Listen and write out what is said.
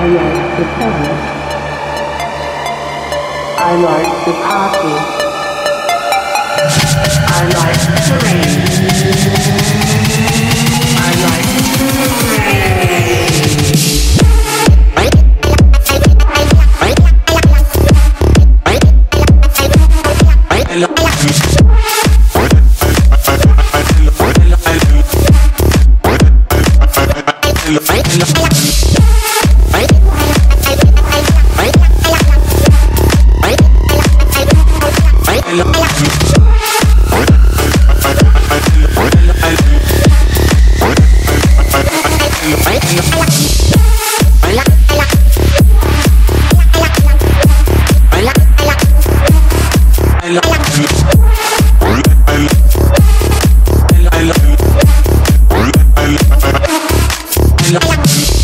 I like the tennis. I like the party. I like the rain. I like the rain. I like Yeah.